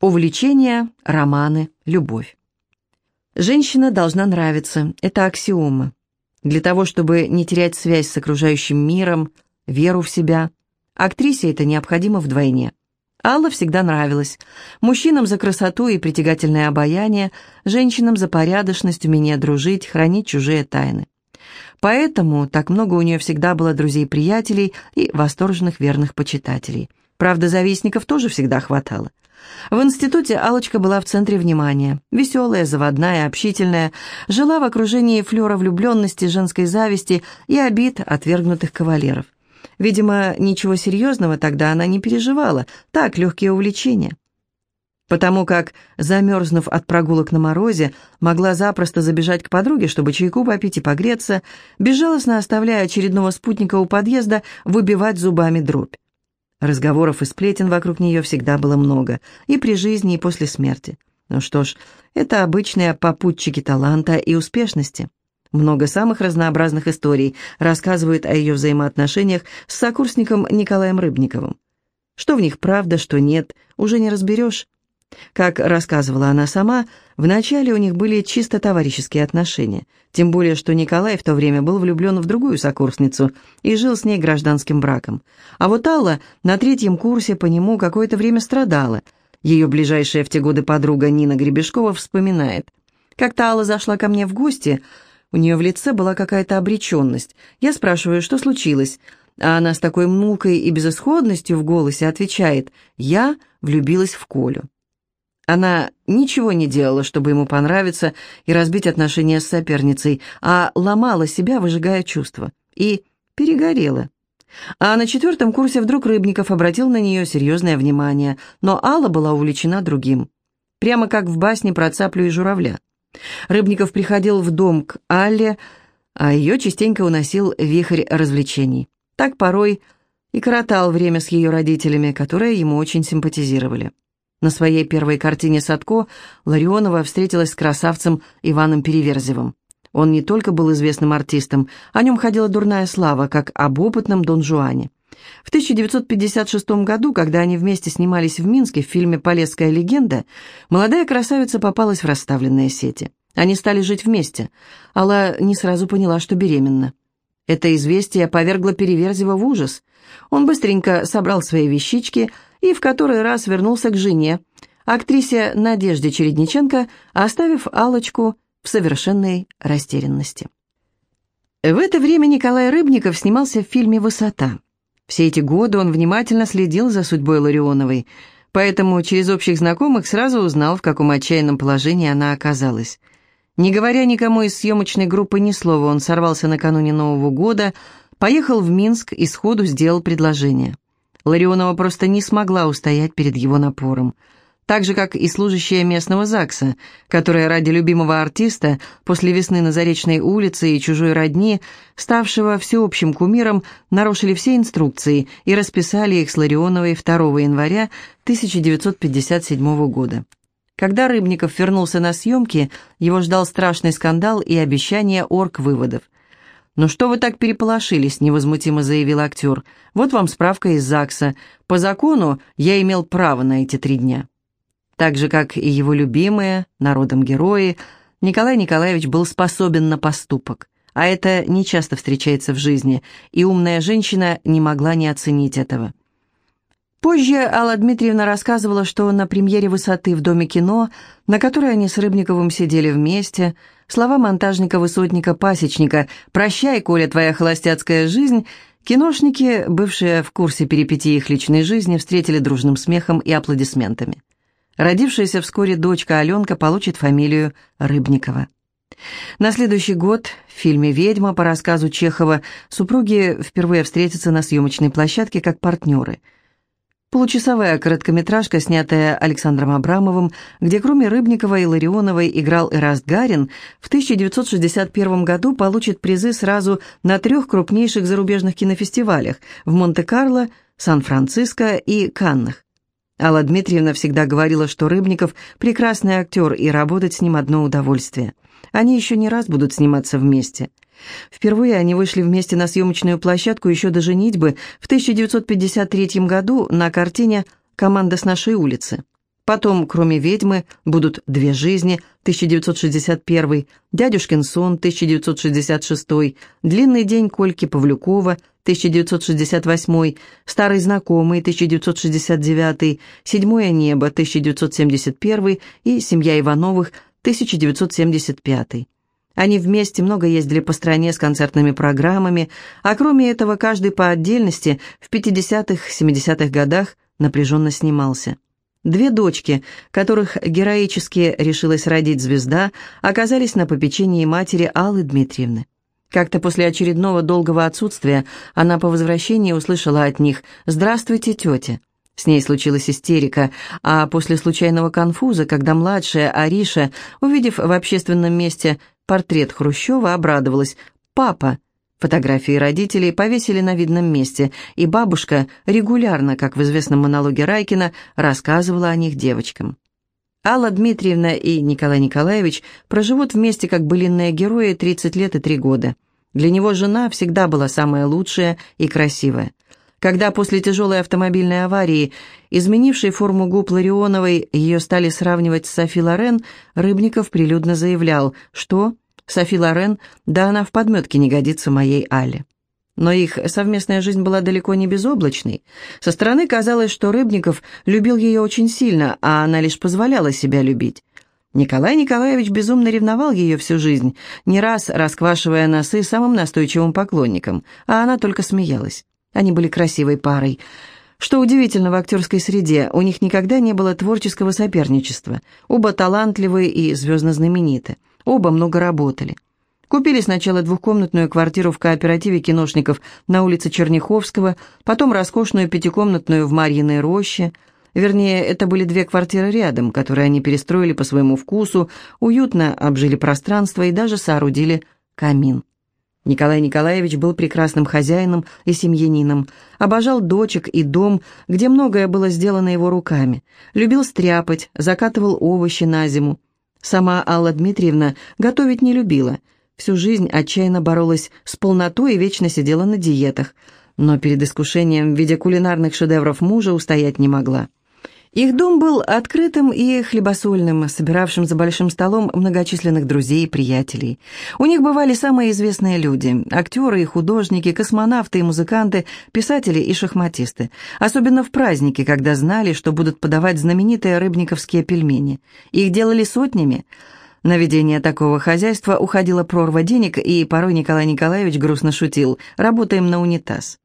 Увлечения, романы, любовь. Женщина должна нравиться, это аксиома. Для того, чтобы не терять связь с окружающим миром, веру в себя, актрисе это необходимо вдвойне. Алла всегда нравилась. Мужчинам за красоту и притягательное обаяние, женщинам за порядочность, умение дружить, хранить чужие тайны. Поэтому так много у нее всегда было друзей-приятелей и восторженных верных почитателей. Правда, завистников тоже всегда хватало. В институте алочка была в центре внимания. Веселая, заводная, общительная, жила в окружении флера влюбленности, женской зависти и обид отвергнутых кавалеров. Видимо, ничего серьезного тогда она не переживала, так, легкие увлечения. Потому как, замерзнув от прогулок на морозе, могла запросто забежать к подруге, чтобы чайку попить и погреться, безжалостно оставляя очередного спутника у подъезда выбивать зубами дробь. Разговоров и сплетен вокруг нее всегда было много, и при жизни, и после смерти. Ну что ж, это обычные попутчики таланта и успешности. Много самых разнообразных историй рассказывают о ее взаимоотношениях с сокурсником Николаем Рыбниковым. Что в них правда, что нет, уже не разберешь. Как рассказывала она сама, вначале у них были чисто товарищеские отношения, тем более, что Николай в то время был влюблен в другую сокурсницу и жил с ней гражданским браком. А вот Алла на третьем курсе по нему какое-то время страдала. Ее ближайшая в те годы подруга Нина Гребешкова вспоминает. «Как-то Алла зашла ко мне в гости, у нее в лице была какая-то обреченность. Я спрашиваю, что случилось?» А она с такой мукой и безысходностью в голосе отвечает «Я влюбилась в Колю». Она ничего не делала, чтобы ему понравиться и разбить отношения с соперницей, а ломала себя, выжигая чувства. И перегорела. А на четвертом курсе вдруг Рыбников обратил на нее серьезное внимание, но Алла была увлечена другим. Прямо как в басне про цаплю и журавля. Рыбников приходил в дом к Алле, а ее частенько уносил вихрь развлечений. Так порой и коротал время с ее родителями, которые ему очень симпатизировали. На своей первой картине Садко Ларионова встретилась с красавцем Иваном Переверзевым. Он не только был известным артистом, о нем ходила дурная слава, как об опытном Дон Жуане. В 1956 году, когда они вместе снимались в Минске в фильме «Полесская легенда», молодая красавица попалась в расставленные сети. Они стали жить вместе. Алла не сразу поняла, что беременна. Это известие повергло Переверзева в ужас. Он быстренько собрал свои вещички – и в который раз вернулся к жене, актрисе Надежде Чередниченко, оставив алочку в совершенной растерянности. В это время Николай Рыбников снимался в фильме «Высота». Все эти годы он внимательно следил за судьбой Ларионовой, поэтому через общих знакомых сразу узнал, в каком отчаянном положении она оказалась. Не говоря никому из съемочной группы ни слова, он сорвался накануне Нового года, поехал в Минск и сходу сделал предложение. Ларионова просто не смогла устоять перед его напором. Так же, как и служащая местного ЗАГСа, которая ради любимого артиста после весны на Заречной улице и чужой родни, ставшего всеобщим кумиром, нарушили все инструкции и расписали их с Ларионовой 2 января 1957 года. Когда Рыбников вернулся на съемки, его ждал страшный скандал и обещание орг-выводов – «Ну что вы так переполошились?» — невозмутимо заявил актер. «Вот вам справка из ЗАГСа. По закону я имел право на эти три дня». Так же, как и его любимые, народом герои, Николай Николаевич был способен на поступок. А это нечасто встречается в жизни, и умная женщина не могла не оценить этого. Позже Алла Дмитриевна рассказывала, что на премьере «Высоты» в Доме кино, на которой они с Рыбниковым сидели вместе, слова монтажника-высотника Пасечника «Прощай, Коля, твоя холостяцкая жизнь» киношники, бывшие в курсе перипетий их личной жизни, встретили дружным смехом и аплодисментами. Родившаяся вскоре дочка Аленка получит фамилию Рыбникова. На следующий год в фильме «Ведьма» по рассказу Чехова супруги впервые встретятся на съемочной площадке как партнеры – Получасовая короткометражка, снятая Александром Абрамовым, где кроме Рыбникова и Ларионовой играл Эраст Гарин, в 1961 году получит призы сразу на трех крупнейших зарубежных кинофестивалях в Монте-Карло, Сан-Франциско и Каннах. Алла Дмитриевна всегда говорила, что Рыбников – прекрасный актер, и работать с ним одно удовольствие. Они еще не раз будут сниматься вместе. Впервые они вышли вместе на съемочную площадку еще до женитьбы в 1953 году на картине «Команда с нашей улицы». Потом, кроме «Ведьмы», будут «Две жизни» 1961, «Дядюшкин сон» 1966, «Длинный день» Кольки Павлюкова 1968, «Старый знакомый» 1969, «Седьмое небо» 1971 и «Семья Ивановых» 1975. Они вместе много ездили по стране с концертными программами, а кроме этого каждый по отдельности в 50-70-х годах напряженно снимался. Две дочки, которых героически решилась родить звезда, оказались на попечении матери Аллы Дмитриевны. Как-то после очередного долгого отсутствия она по возвращении услышала от них «Здравствуйте, тетя». С ней случилась истерика, а после случайного конфуза, когда младшая Ариша, увидев в общественном месте портрет Хрущева, обрадовалась «Папа, Фотографии родителей повесили на видном месте, и бабушка регулярно, как в известном монологе Райкина, рассказывала о них девочкам. Алла Дмитриевна и Николай Николаевич проживут вместе как былинные герои 30 лет и 3 года. Для него жена всегда была самая лучшая и красивая. Когда после тяжелой автомобильной аварии, изменившей форму губ Ларионовой, ее стали сравнивать с Софи Лорен, Рыбников прилюдно заявлял, что Софи Лорен, да она в подметке не годится моей Але. Но их совместная жизнь была далеко не безоблачной. Со стороны казалось, что Рыбников любил ее очень сильно, а она лишь позволяла себя любить. Николай Николаевич безумно ревновал ее всю жизнь, не раз расквашивая носы самым настойчивым поклонникам, а она только смеялась. Они были красивой парой. Что удивительно в актерской среде, у них никогда не было творческого соперничества. Оба талантливые и звездно знамениты. Оба много работали. Купили сначала двухкомнатную квартиру в кооперативе киношников на улице Черняховского, потом роскошную пятикомнатную в Марьиной роще. Вернее, это были две квартиры рядом, которые они перестроили по своему вкусу, уютно обжили пространство и даже соорудили камин. Николай Николаевич был прекрасным хозяином и семьянином, обожал дочек и дом, где многое было сделано его руками, любил стряпать, закатывал овощи на зиму. Сама Алла Дмитриевна готовить не любила. Всю жизнь отчаянно боролась с полнотой и вечно сидела на диетах, но перед искушением в виде кулинарных шедевров мужа устоять не могла. Их дом был открытым и хлебосольным, собиравшим за большим столом многочисленных друзей и приятелей. У них бывали самые известные люди – актеры и художники, космонавты и музыканты, писатели и шахматисты. Особенно в праздники, когда знали, что будут подавать знаменитые рыбниковские пельмени. Их делали сотнями. На ведение такого хозяйства уходила прорва денег, и порой Николай Николаевич грустно шутил – работаем на унитаз.